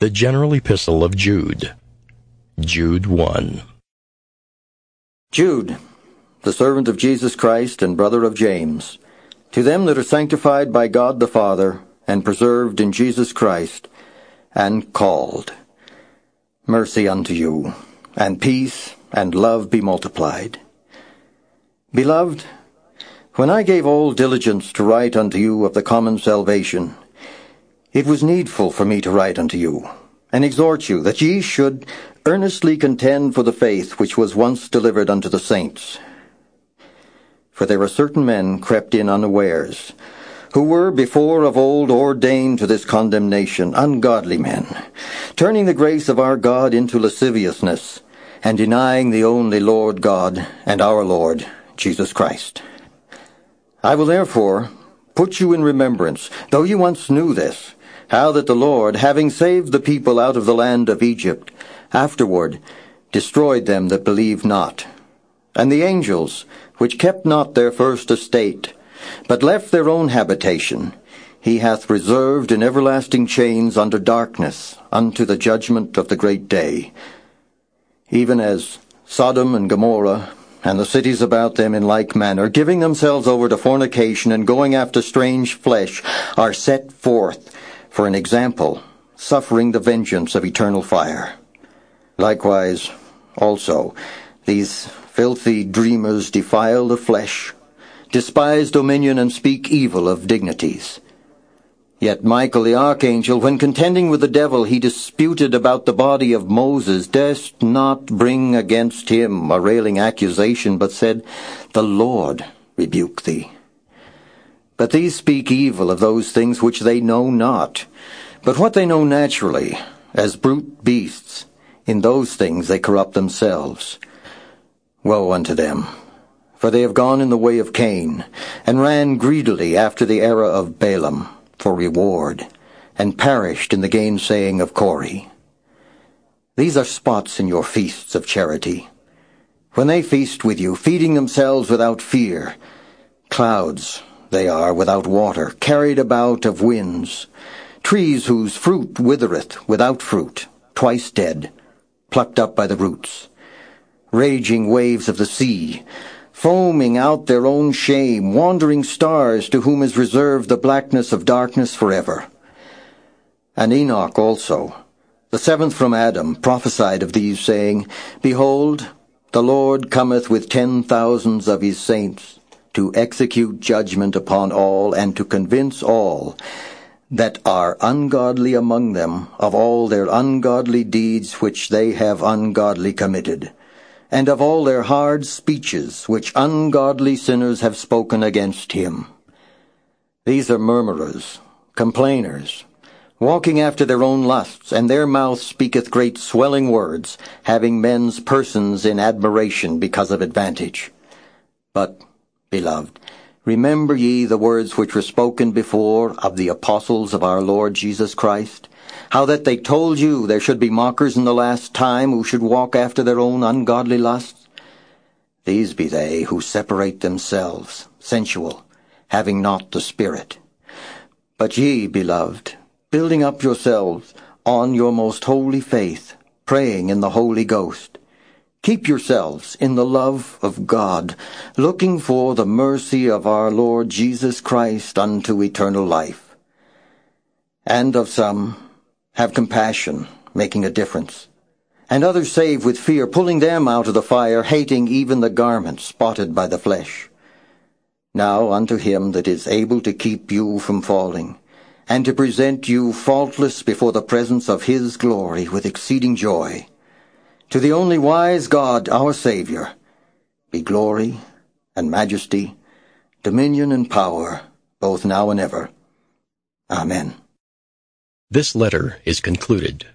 The General Epistle of Jude. Jude 1. Jude, the servant of Jesus Christ and brother of James, to them that are sanctified by God the Father, and preserved in Jesus Christ, and called. Mercy unto you, and peace and love be multiplied. Beloved, when I gave all diligence to write unto you of the common salvation, it was needful for me to write unto you, and exhort you that ye should earnestly contend for the faith which was once delivered unto the saints. For there are certain men crept in unawares, who were before of old ordained to this condemnation, ungodly men, turning the grace of our God into lasciviousness, and denying the only Lord God and our Lord, Jesus Christ. I will therefore put you in remembrance, though you once knew this, how that the Lord, having saved the people out of the land of Egypt, afterward destroyed them that believed not. And the angels, which kept not their first estate, but left their own habitation, he hath reserved in everlasting chains under darkness, unto the judgment of the great day. Even as Sodom and Gomorrah, and the cities about them in like manner, giving themselves over to fornication and going after strange flesh, are set forth for an example, suffering the vengeance of eternal fire. Likewise, also, these filthy dreamers defile the flesh, despise dominion, and speak evil of dignities. Yet Michael the archangel, when contending with the devil, he disputed about the body of Moses, durst not bring against him a railing accusation, but said, The Lord rebuke thee. But these speak evil of those things which they know not, but what they know naturally, as brute beasts, in those things they corrupt themselves. Woe unto them! For they have gone in the way of Cain, and ran greedily after the error of Balaam for reward, and perished in the gainsaying of Core. These are spots in your feasts of charity. When they feast with you, feeding themselves without fear, clouds they are without water, carried about of winds, trees whose fruit withereth without fruit, twice dead, plucked up by the roots, raging waves of the sea, foaming out their own shame, wandering stars to whom is reserved the blackness of darkness forever. And Enoch also, the seventh from Adam, prophesied of these, saying, Behold, the Lord cometh with ten thousands of his saints, to execute judgment upon all, and to convince all, that are ungodly among them of all their ungodly deeds which they have ungodly committed, and of all their hard speeches which ungodly sinners have spoken against him. These are murmurers, complainers, walking after their own lusts, and their mouth speaketh great swelling words, having men's persons in admiration because of advantage. But, beloved, Remember ye the words which were spoken before of the apostles of our Lord Jesus Christ, how that they told you there should be mockers in the last time who should walk after their own ungodly lusts? These be they who separate themselves, sensual, having not the Spirit. But ye, beloved, building up yourselves on your most holy faith, praying in the Holy Ghost, Keep yourselves in the love of God, looking for the mercy of our Lord Jesus Christ unto eternal life. And of some, have compassion, making a difference. And others save with fear, pulling them out of the fire, hating even the garment spotted by the flesh. Now unto him that is able to keep you from falling, and to present you faultless before the presence of his glory with exceeding joy, to the only wise God, our Saviour, be glory and majesty, dominion and power, both now and ever. Amen. This letter is concluded.